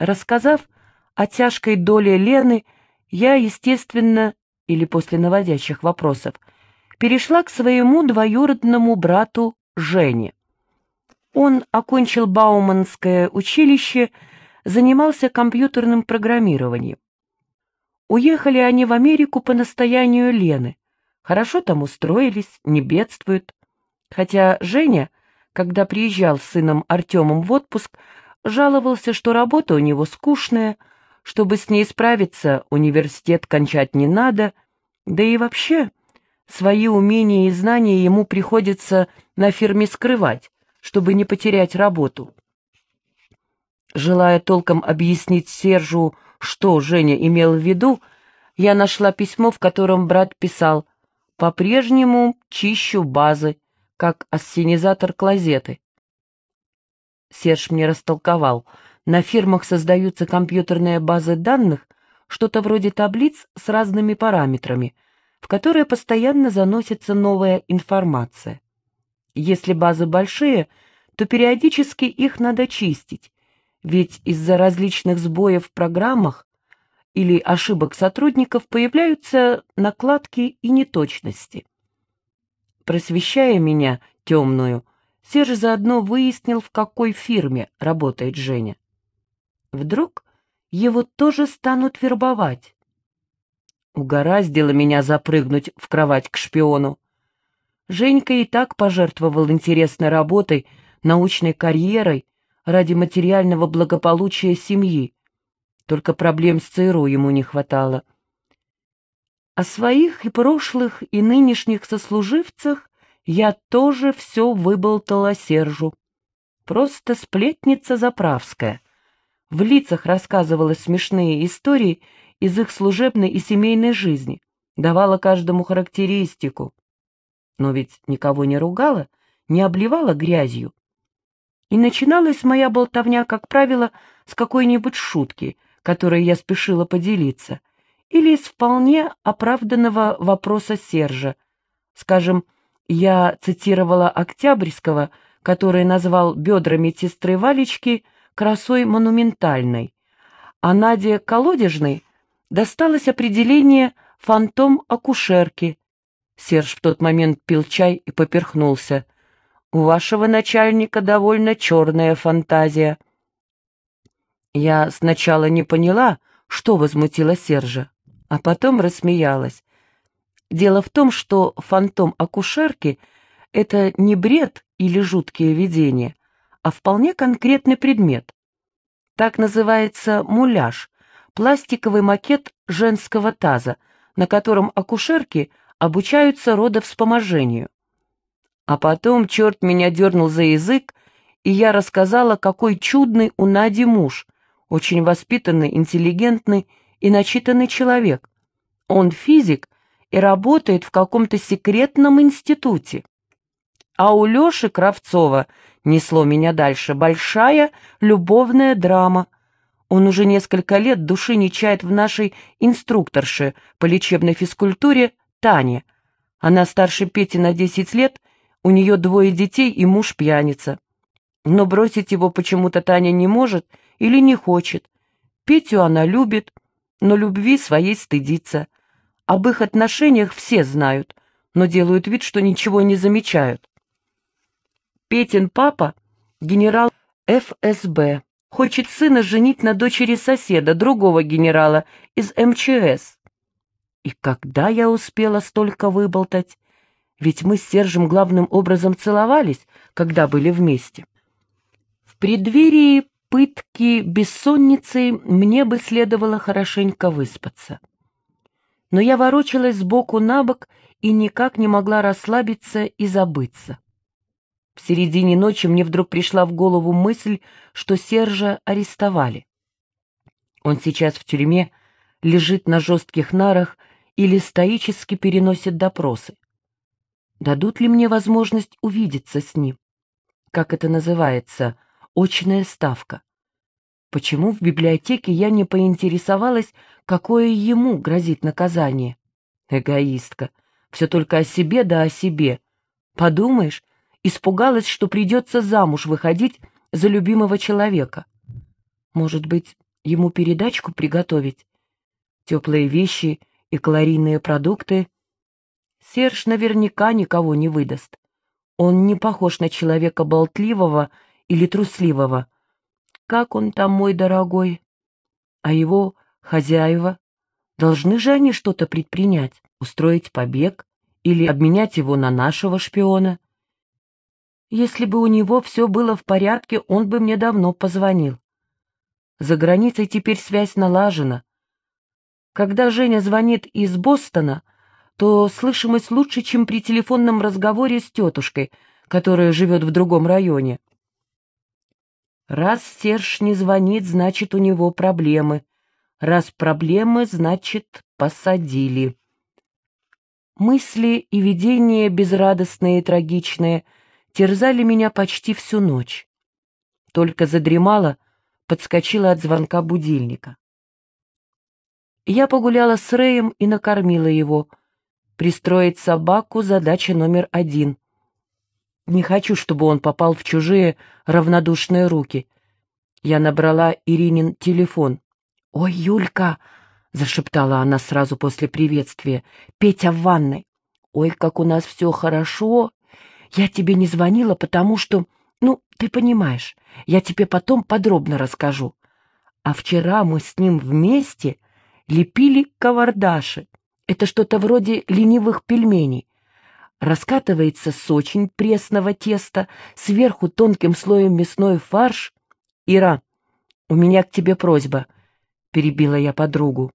Рассказав о тяжкой доле Лены, я, естественно, или после наводящих вопросов, перешла к своему двоюродному брату Жене. Он окончил Бауманское училище, занимался компьютерным программированием. Уехали они в Америку по настоянию Лены. Хорошо там устроились, не бедствуют. Хотя Женя, когда приезжал с сыном Артемом в отпуск, жаловался, что работа у него скучная, чтобы с ней справиться, университет кончать не надо, да и вообще свои умения и знания ему приходится на фирме скрывать, чтобы не потерять работу. Желая толком объяснить Сержу, что Женя имел в виду, я нашла письмо, в котором брат писал «По-прежнему чищу базы, как ассенизатор клозеты». Серж мне растолковал, на фирмах создаются компьютерные базы данных, что-то вроде таблиц с разными параметрами, в которые постоянно заносится новая информация. Если базы большие, то периодически их надо чистить, ведь из-за различных сбоев в программах или ошибок сотрудников появляются накладки и неточности. Просвещая меня, темную, Серж заодно выяснил, в какой фирме работает Женя. Вдруг его тоже станут вербовать. Угораздило меня запрыгнуть в кровать к шпиону. Женька и так пожертвовал интересной работой, научной карьерой ради материального благополучия семьи. Только проблем с ЦРУ ему не хватало. О своих и прошлых, и нынешних сослуживцах я тоже все выболтала Сержу. Просто сплетница заправская. В лицах рассказывала смешные истории из их служебной и семейной жизни, давала каждому характеристику. Но ведь никого не ругала, не обливала грязью. И начиналась моя болтовня, как правило, с какой-нибудь шутки, которой я спешила поделиться, или из вполне оправданного вопроса Сержа. Скажем, я цитировала Октябрьского, который назвал бедра медсестры Валечки красой монументальной, а Наде Колодежной досталось определение «фантом акушерки». Серж в тот момент пил чай и поперхнулся. «У вашего начальника довольно черная фантазия». Я сначала не поняла, что возмутило Сержа, а потом рассмеялась. Дело в том, что фантом акушерки — это не бред или жуткие видения, а вполне конкретный предмет. Так называется муляж, пластиковый макет женского таза, на котором акушерки обучаются родовспоможению. А потом черт меня дернул за язык, и я рассказала, какой чудный у Нади муж, очень воспитанный, интеллигентный и начитанный человек. Он физик — и работает в каком-то секретном институте. А у Леши Кравцова несло меня дальше большая любовная драма. Он уже несколько лет души не чает в нашей инструкторше по лечебной физкультуре Тане. Она старше Пети на десять лет, у нее двое детей и муж пьяница. Но бросить его почему-то Таня не может или не хочет. Петю она любит, но любви своей стыдится. Об их отношениях все знают, но делают вид, что ничего не замечают. Петин папа — генерал ФСБ, хочет сына женить на дочери соседа, другого генерала, из МЧС. И когда я успела столько выболтать? Ведь мы с Сержем главным образом целовались, когда были вместе. В преддверии пытки бессонницей мне бы следовало хорошенько выспаться но я ворочалась сбоку на бок и никак не могла расслабиться и забыться. В середине ночи мне вдруг пришла в голову мысль, что Сержа арестовали. Он сейчас в тюрьме, лежит на жестких нарах или стоически переносит допросы. Дадут ли мне возможность увидеться с ним? Как это называется? Очная ставка. Почему в библиотеке я не поинтересовалась, какое ему грозит наказание? Эгоистка. Все только о себе да о себе. Подумаешь, испугалась, что придется замуж выходить за любимого человека. Может быть, ему передачку приготовить? Теплые вещи и калорийные продукты? Серж наверняка никого не выдаст. Он не похож на человека болтливого или трусливого. Как он там, мой дорогой? А его хозяева? Должны же они что-то предпринять, устроить побег или обменять его на нашего шпиона? Если бы у него все было в порядке, он бы мне давно позвонил. За границей теперь связь налажена. Когда Женя звонит из Бостона, то слышимость лучше, чем при телефонном разговоре с тетушкой, которая живет в другом районе. Раз Серж не звонит, значит, у него проблемы. Раз проблемы, значит, посадили. Мысли и видения безрадостные и трагичные — терзали меня почти всю ночь. Только задремала, подскочила от звонка будильника. Я погуляла с Рэем и накормила его. Пристроить собаку — задача номер один. Не хочу, чтобы он попал в чужие равнодушные руки. Я набрала Иринин телефон. «Ой, Юлька!» — зашептала она сразу после приветствия. «Петя в ванной. Ой, как у нас все хорошо я тебе не звонила, потому что... Ну, ты понимаешь, я тебе потом подробно расскажу. А вчера мы с ним вместе лепили кавардаши. Это что-то вроде ленивых пельменей. Раскатывается с очень пресного теста, сверху тонким слоем мясной фарш. «Ира, у меня к тебе просьба», — перебила я подругу.